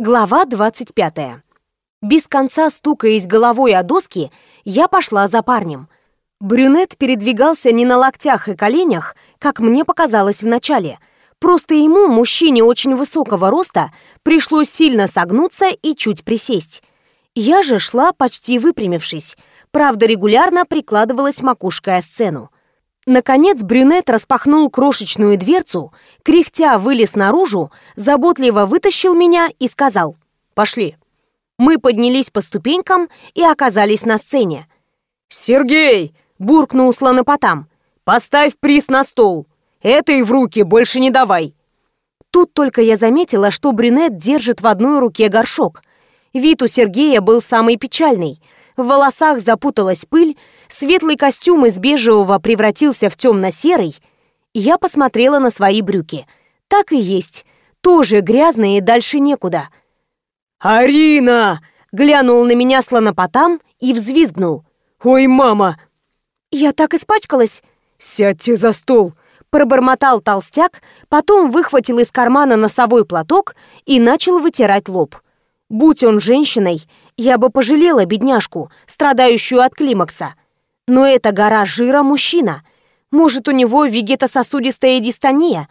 Глава 25. Без конца стукаясь головой о доски, я пошла за парнем. Брюнет передвигался не на локтях и коленях, как мне показалось вначале. Просто ему, мужчине очень высокого роста, пришлось сильно согнуться и чуть присесть. Я же шла, почти выпрямившись, правда регулярно прикладывалась макушкой о сцену. Наконец брюнет распахнул крошечную дверцу, кряхтя вылез наружу, заботливо вытащил меня и сказал «Пошли». Мы поднялись по ступенькам и оказались на сцене. «Сергей!» — буркнул слонопотам. «Поставь приз на стол. Это и в руки больше не давай». Тут только я заметила, что брюнет держит в одной руке горшок. Вид у Сергея был самый печальный. В волосах запуталась пыль, светлый костюм из бежевого превратился в темно-серый, я посмотрела на свои брюки. Так и есть, тоже грязные, дальше некуда. «Арина!» — глянул на меня слонопотам и взвизгнул. «Ой, мама!» «Я так испачкалась!» «Сядьте за стол!» Пробормотал толстяк, потом выхватил из кармана носовой платок и начал вытирать лоб. Будь он женщиной, я бы пожалела бедняжку, страдающую от климакса. Но эта гора жира мужчина. Может, у него вегетососудистая дистония?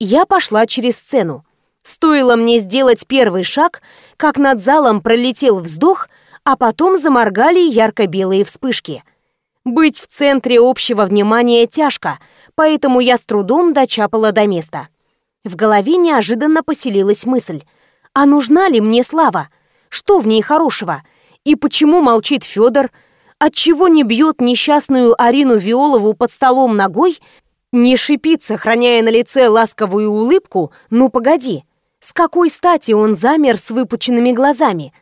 Я пошла через сцену. Стоило мне сделать первый шаг, как над залом пролетел вздох, а потом заморгали ярко-белые вспышки. Быть в центре общего внимания тяжко, поэтому я с трудом дочапала до места. В голове неожиданно поселилась мысль. А нужна ли мне слава? Что в ней хорошего? И почему молчит Федор? Отчего не бьет несчастную Арину Виолову под столом ногой, не шипит, сохраняя на лице ласковую улыбку, ну погоди, с какой стати он замер с выпученными глазами?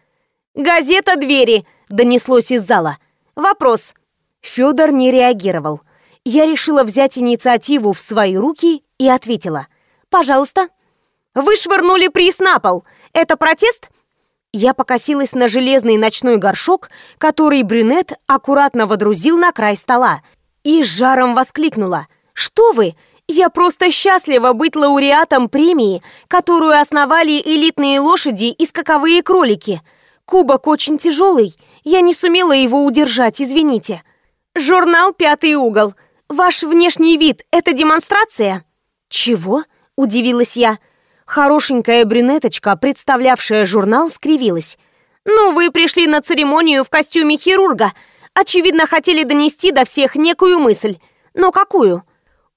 «Газета двери!» — донеслось из зала. «Вопрос». Федор не реагировал. Я решила взять инициативу в свои руки и ответила. «Пожалуйста». «Вы швырнули приз на пол. Это протест?» Я покосилась на железный ночной горшок, который брюнет аккуратно водрузил на край стола, и с жаром воскликнула. «Что вы? Я просто счастлива быть лауреатом премии, которую основали элитные лошади и скаковые кролики. Кубок очень тяжелый, я не сумела его удержать, извините. Журнал «Пятый угол». Ваш внешний вид – это демонстрация?» «Чего?» – удивилась я. Хорошенькая брюнеточка, представлявшая журнал, скривилась. «Ну, вы пришли на церемонию в костюме хирурга. Очевидно, хотели донести до всех некую мысль. Но какую?»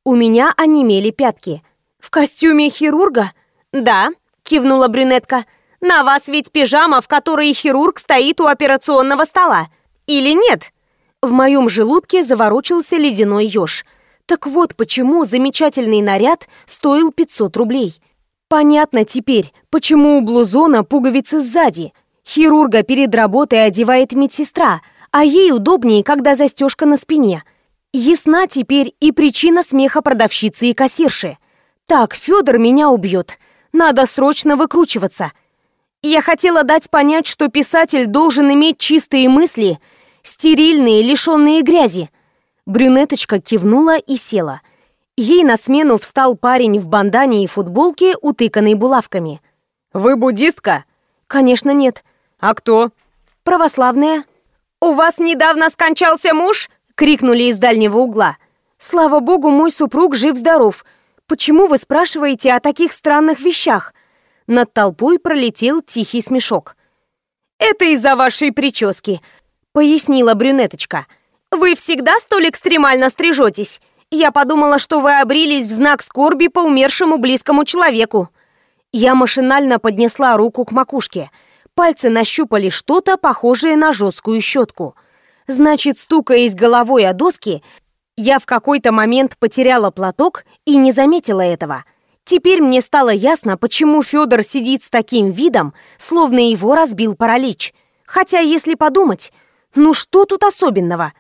У меня онемели пятки. «В костюме хирурга?» «Да», — кивнула брюнетка. «На вас ведь пижама, в которой хирург стоит у операционного стола. Или нет?» В моем желудке заворочился ледяной еж. Так вот почему замечательный наряд стоил 500 рублей. Понятно теперь, почему у блузона пуговицы сзади. Хирурга перед работой одевает медсестра, а ей удобнее, когда застежка на спине. Ясна теперь и причина смеха продавщицы и кассирши. Так, Федор меня убьет. Надо срочно выкручиваться. Я хотела дать понять, что писатель должен иметь чистые мысли, стерильные, лишенные грязи. Брюнеточка кивнула и села – Ей на смену встал парень в бандане и футболке, утыканный булавками. «Вы буддистка?» «Конечно нет». «А кто?» «Православная». «У вас недавно скончался муж?» — крикнули из дальнего угла. «Слава богу, мой супруг жив-здоров. Почему вы спрашиваете о таких странных вещах?» Над толпой пролетел тихий смешок. «Это из-за вашей прически», — пояснила брюнеточка. «Вы всегда столь экстремально стрижетесь?» Я подумала, что вы обрились в знак скорби по умершему близкому человеку. Я машинально поднесла руку к макушке. Пальцы нащупали что-то, похожее на жесткую щетку. Значит, стукаясь головой о доски, я в какой-то момент потеряла платок и не заметила этого. Теперь мне стало ясно, почему Федор сидит с таким видом, словно его разбил паралич. Хотя, если подумать, ну что тут особенного?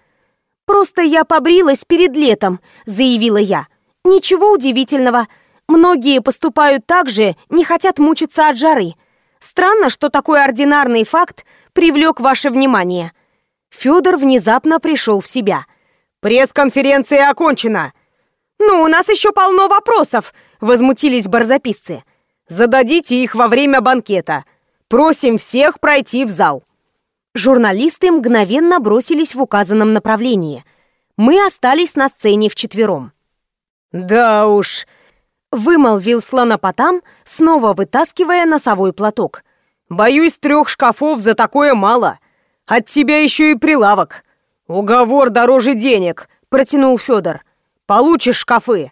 «Просто я побрилась перед летом», — заявила я. «Ничего удивительного. Многие поступают так же, не хотят мучиться от жары. Странно, что такой ординарный факт привлек ваше внимание». Федор внезапно пришел в себя. «Пресс-конференция окончена!» «Ну, у нас еще полно вопросов!» — возмутились барзаписцы. «Зададите их во время банкета!» Просим всех пройти в зал. Журналисты мгновенно бросились в указанном направлении. Мы остались на сцене вчетвером. «Да уж», — вымолвил слонопотам, снова вытаскивая носовой платок. «Боюсь, трех шкафов за такое мало. От тебя еще и прилавок. Уговор дороже денег», — протянул Федор. «Получишь шкафы».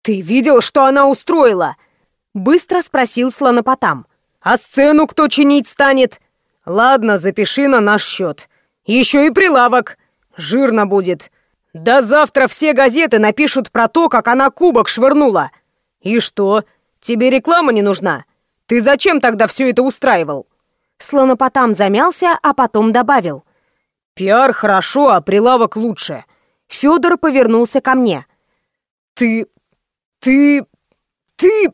«Ты видел, что она устроила?» — быстро спросил слонопотам. «А сцену кто чинить станет?» Ладно, запиши на наш счет. Еще и прилавок. Жирно будет. Да завтра все газеты напишут про то, как она кубок швырнула. И что? Тебе реклама не нужна? Ты зачем тогда все это устраивал? Слонопотам замялся, а потом добавил. Пиар хорошо, а прилавок лучше. Федор повернулся ко мне. Ты... ты... ты...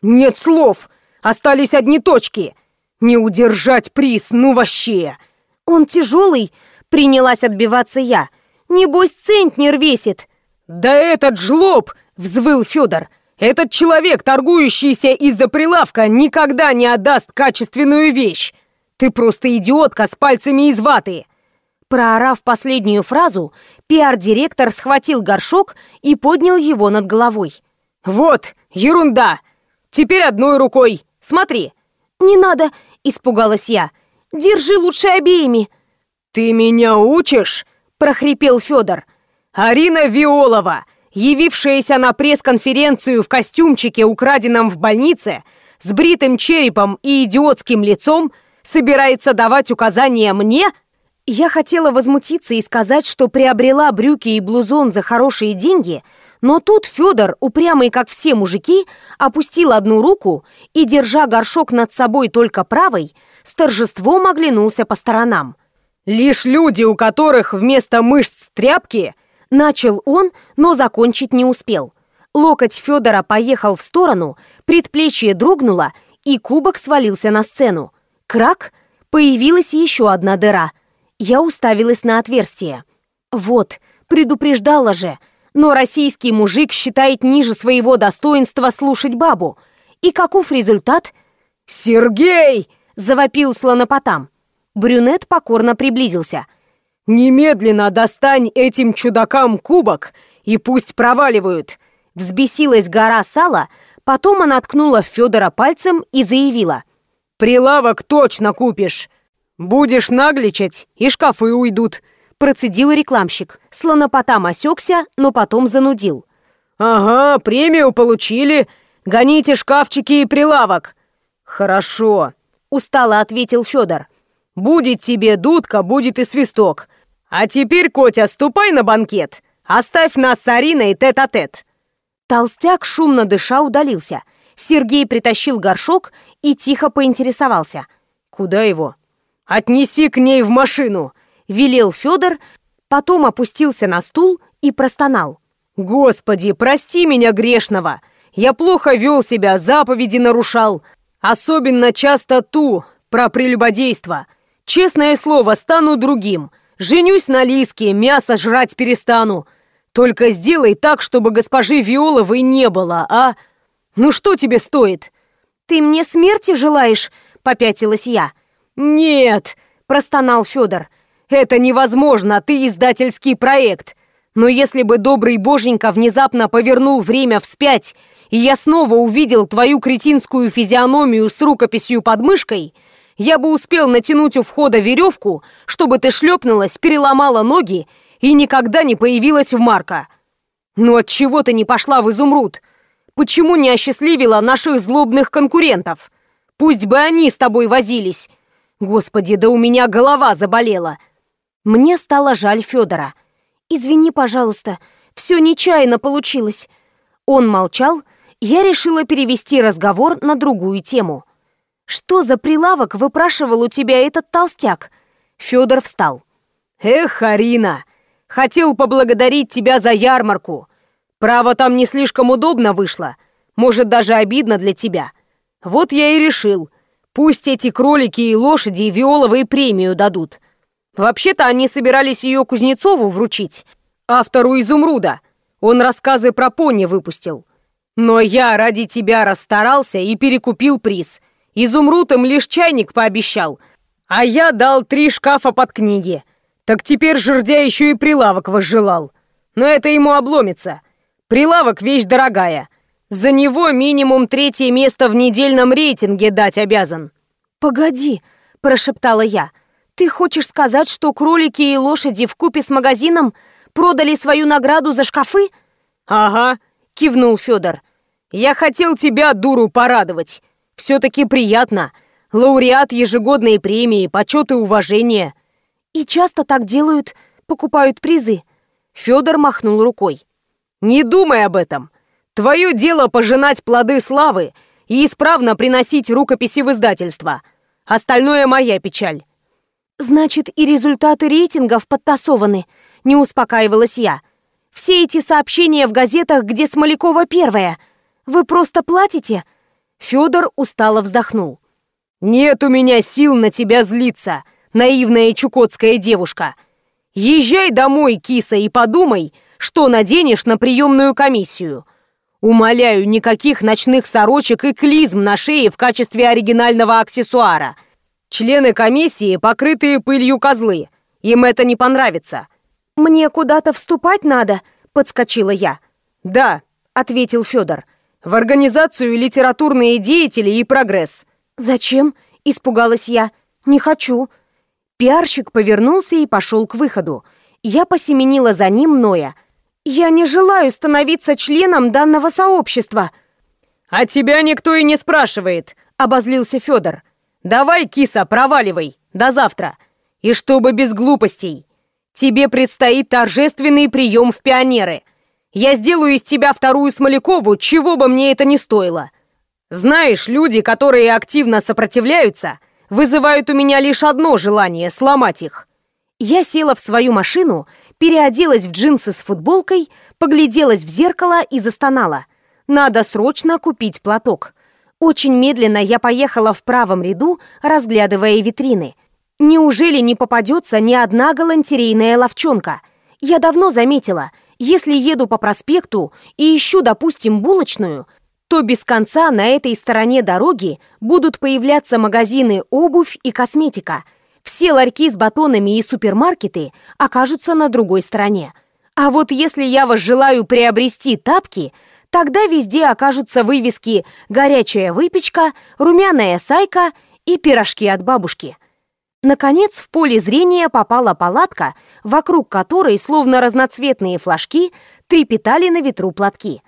Нет слов. Остались одни точки. Не удержать приз, ну вообще! Он тяжелый, принялась отбиваться я. Небось, центнер весит. Да этот жлоб, взвыл Федор. Этот человек, торгующийся из-за прилавка, никогда не отдаст качественную вещь. Ты просто идиотка с пальцами из ваты. Проорав последнюю фразу, пиар-директор схватил горшок и поднял его над головой. «Вот, ерунда! Теперь одной рукой. Смотри!» «Не надо, — испугалась я. «Держи лучше обеими!» «Ты меня учишь?» — прохрипел Федор. «Арина Виолова, явившаяся на пресс-конференцию в костюмчике, украденном в больнице, с бритым черепом и идиотским лицом, собирается давать указания мне?» Я хотела возмутиться и сказать, что приобрела брюки и блузон за хорошие деньги, но тут Федор, упрямый как все мужики, опустил одну руку и, держа горшок над собой только правой, с торжеством оглянулся по сторонам. «Лишь люди, у которых вместо мышц тряпки...» Начал он, но закончить не успел. Локоть Федора поехал в сторону, предплечье дрогнуло, и кубок свалился на сцену. Крак! Появилась еще одна дыра. Я уставилась на отверстие. Вот, предупреждала же, но российский мужик считает ниже своего достоинства слушать бабу. И каков результат? «Сергей!» — завопил слонопотам. Брюнет покорно приблизился. «Немедленно достань этим чудакам кубок и пусть проваливают!» Взбесилась гора сала, потом она ткнула Федора пальцем и заявила. «Прилавок точно купишь! Будешь нагличать, и шкафы уйдут!» Процедил рекламщик. Слонопотам осекся, но потом занудил. «Ага, премию получили. Гоните шкафчики и прилавок». «Хорошо», — устало ответил Федор. «Будет тебе дудка, будет и свисток. А теперь, Котя, ступай на банкет. Оставь нас с Ариной тет-а-тет». -тет. Толстяк, шумно дыша, удалился. Сергей притащил горшок и тихо поинтересовался. «Куда его?» «Отнеси к ней в машину велел Федор, потом опустился на стул и простонал. «Господи, прости меня грешного! Я плохо вел себя, заповеди нарушал. Особенно часто ту, про прелюбодейство. Честное слово, стану другим. Женюсь на Лиске, мясо жрать перестану. Только сделай так, чтобы госпожи Виоловой не было, а? Ну что тебе стоит?» «Ты мне смерти желаешь?» — попятилась я. «Нет!» — простонал Федор. Это невозможно, ты издательский проект. Но если бы добрый боженька внезапно повернул время вспять, и я снова увидел твою кретинскую физиономию с рукописью под мышкой, я бы успел натянуть у входа веревку, чтобы ты шлепнулась, переломала ноги и никогда не появилась в Марка. Но от чего ты не пошла в изумруд? Почему не осчастливила наших злобных конкурентов? Пусть бы они с тобой возились. Господи, да у меня голова заболела. Мне стало жаль Федора. «Извини, пожалуйста, все нечаянно получилось». Он молчал, я решила перевести разговор на другую тему. «Что за прилавок выпрашивал у тебя этот толстяк?» Федор встал. «Эх, Арина, хотел поблагодарить тебя за ярмарку. Право, там не слишком удобно вышло. Может, даже обидно для тебя. Вот я и решил. Пусть эти кролики и лошади Виоловые премию дадут. Вообще-то они собирались ее Кузнецову вручить, автору «Изумруда». Он рассказы про пони выпустил. Но я ради тебя расстарался и перекупил приз. Изумруд им лишь чайник пообещал, а я дал три шкафа под книги. Так теперь жердя еще и прилавок возжелал. Но это ему обломится. Прилавок — вещь дорогая. За него минимум третье место в недельном рейтинге дать обязан. «Погоди», — прошептала я. «Ты хочешь сказать, что кролики и лошади в купе с магазином продали свою награду за шкафы?» «Ага», — кивнул Федор. «Я хотел тебя, дуру, порадовать. Все-таки приятно. Лауреат ежегодной премии, почет и уважение». «И часто так делают, покупают призы?» Федор махнул рукой. «Не думай об этом. Твое дело пожинать плоды славы и исправно приносить рукописи в издательство. Остальное моя печаль». «Значит, и результаты рейтингов подтасованы», — не успокаивалась я. «Все эти сообщения в газетах, где Смолякова первая. Вы просто платите?» Федор устало вздохнул. «Нет у меня сил на тебя злиться, наивная чукотская девушка. Езжай домой, киса, и подумай, что наденешь на приемную комиссию. Умоляю, никаких ночных сорочек и клизм на шее в качестве оригинального аксессуара. Члены комиссии покрытые пылью козлы. Им это не понравится. Мне куда-то вступать надо, подскочила я. Да, ответил Федор. В организацию литературные деятели и прогресс. Зачем? испугалась я. Не хочу. Пиарщик повернулся и пошел к выходу. Я посеменила за ним, ноя. Я не желаю становиться членом данного сообщества. А тебя никто и не спрашивает, обозлился Федор. Давай, киса, проваливай. До завтра. И чтобы без глупостей. Тебе предстоит торжественный прием в пионеры. Я сделаю из тебя вторую Смолякову, чего бы мне это ни стоило. Знаешь, люди, которые активно сопротивляются, вызывают у меня лишь одно желание — сломать их. Я села в свою машину переоделась в джинсы с футболкой, погляделась в зеркало и застонала. Надо срочно купить платок. Очень медленно я поехала в правом ряду, разглядывая витрины. Неужели не попадется ни одна галантерейная ловчонка? Я давно заметила, если еду по проспекту и ищу, допустим, булочную, то без конца на этой стороне дороги будут появляться магазины обувь и косметика – все ларьки с батонами и супермаркеты окажутся на другой стороне. А вот если я вас желаю приобрести тапки, тогда везде окажутся вывески «Горячая выпечка», «Румяная сайка» и «Пирожки от бабушки». Наконец, в поле зрения попала палатка, вокруг которой, словно разноцветные флажки, трепетали на ветру платки.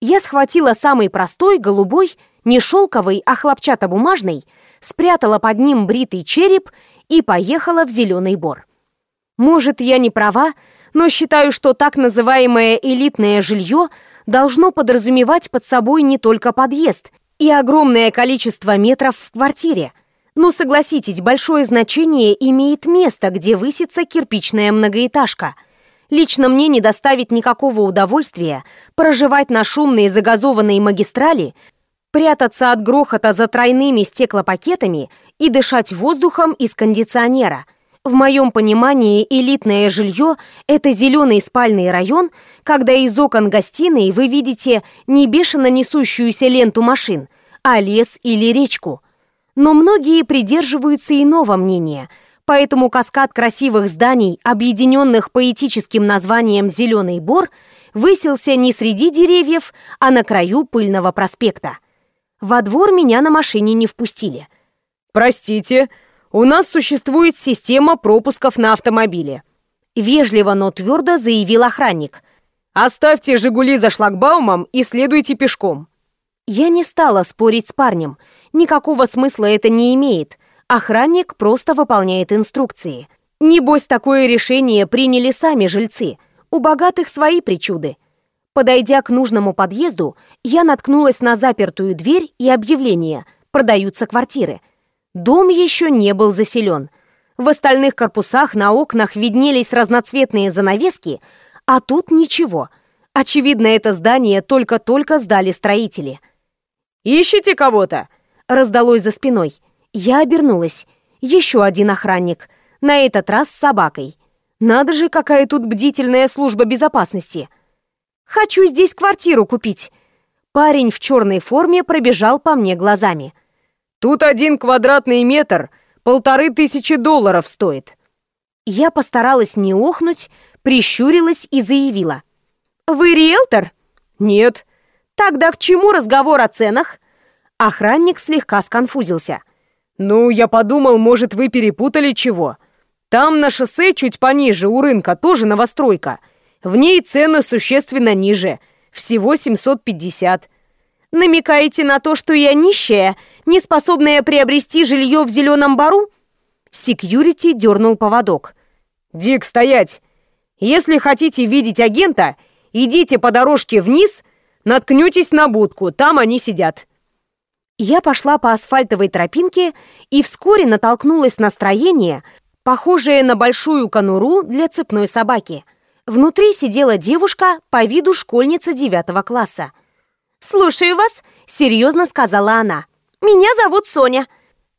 Я схватила самый простой, голубой, не шелковый, а хлопчатобумажный, спрятала под ним бритый череп и поехала в Зеленый Бор. Может, я не права, но считаю, что так называемое элитное жилье должно подразумевать под собой не только подъезд и огромное количество метров в квартире. Но согласитесь, большое значение имеет место, где высится кирпичная многоэтажка. Лично мне не доставит никакого удовольствия проживать на шумной загазованной магистрали, прятаться от грохота за тройными стеклопакетами и дышать воздухом из кондиционера. В моем понимании элитное жилье – это зеленый спальный район, когда из окон гостиной вы видите не бешено несущуюся ленту машин, а лес или речку. Но многие придерживаются иного мнения, поэтому каскад красивых зданий, объединенных поэтическим названием «Зеленый бор», высился не среди деревьев, а на краю пыльного проспекта. Во двор меня на машине не впустили. «Простите, у нас существует система пропусков на автомобиле», вежливо, но твердо заявил охранник. «Оставьте «Жигули» за шлагбаумом и следуйте пешком». Я не стала спорить с парнем. Никакого смысла это не имеет. Охранник просто выполняет инструкции. Небось, такое решение приняли сами жильцы. У богатых свои причуды. Подойдя к нужному подъезду, я наткнулась на запертую дверь и объявление «Продаются квартиры». Дом еще не был заселен. В остальных корпусах на окнах виднелись разноцветные занавески, а тут ничего. Очевидно, это здание только-только сдали строители. «Ищите кого-то!» — раздалось за спиной. Я обернулась. Еще один охранник. На этот раз с собакой. Надо же, какая тут бдительная служба безопасности. Хочу здесь квартиру купить. Парень в черной форме пробежал по мне глазами. Тут один квадратный метр полторы тысячи долларов стоит. Я постаралась не охнуть, прищурилась и заявила. «Вы риэлтор?» «Нет». «Тогда к чему разговор о ценах?» Охранник слегка сконфузился. «Ну, я подумал, может, вы перепутали чего. Там на шоссе чуть пониже, у рынка, тоже новостройка. В ней цены существенно ниже, всего 750. Намекаете на то, что я нищая, не способная приобрести жилье в зеленом бару?» Секьюрити дернул поводок. «Дик, стоять! Если хотите видеть агента, идите по дорожке вниз, наткнетесь на будку, там они сидят». Я пошла по асфальтовой тропинке и вскоре натолкнулась на строение, похожее на большую конуру для цепной собаки. Внутри сидела девушка по виду школьница девятого класса. «Слушаю вас», — серьезно сказала она. «Меня зовут Соня.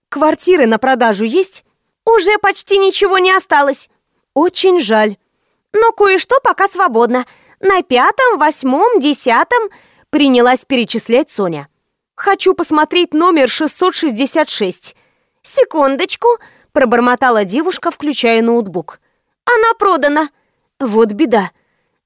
Квартиры на продажу есть?» «Уже почти ничего не осталось». «Очень жаль». «Но кое-что пока свободно. На пятом, восьмом, десятом...» Принялась перечислять Соня. Хочу посмотреть номер 666. Секундочку, пробормотала девушка, включая ноутбук. Она продана. Вот беда.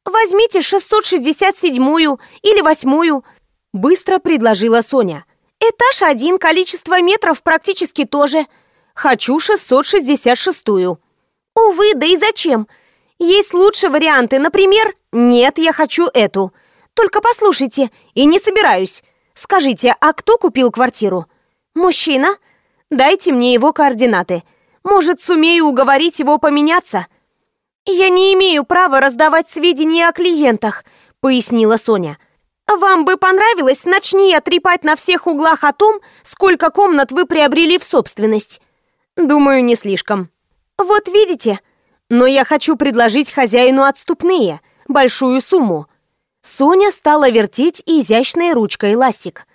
Возьмите 667-ю или восьмую. Быстро предложила Соня. Этаж один, количество метров практически тоже. Хочу 666-ю. Увы, да и зачем? Есть лучшие варианты, например, нет, я хочу эту. Только послушайте, и не собираюсь. Скажите, а кто купил квартиру? Мужчина? Дайте мне его координаты. Может, сумею уговорить его поменяться? Я не имею права раздавать сведения о клиентах, пояснила Соня. Вам бы понравилось, начни я трепать на всех углах о том, сколько комнат вы приобрели в собственность. Думаю, не слишком. Вот видите? Но я хочу предложить хозяину отступные, большую сумму. Соня стала вертеть изящной ручкой ластик.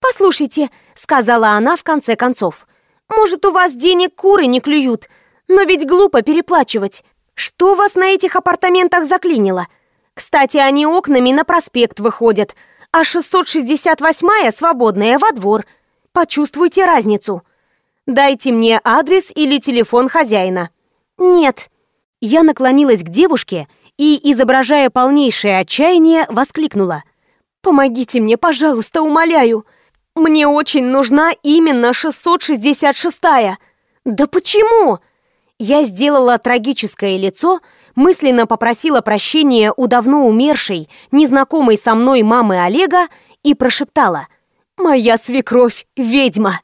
«Послушайте», — сказала она в конце концов, «может, у вас денег куры не клюют, но ведь глупо переплачивать. Что вас на этих апартаментах заклинило? Кстати, они окнами на проспект выходят, а 668-я свободная во двор. Почувствуйте разницу. Дайте мне адрес или телефон хозяина». «Нет». Я наклонилась к девушке и, изображая полнейшее отчаяние, воскликнула. «Помогите мне, пожалуйста, умоляю! Мне очень нужна именно 666-я! Да почему?» Я сделала трагическое лицо, мысленно попросила прощения у давно умершей, незнакомой со мной мамы Олега и прошептала «Моя свекровь – ведьма!»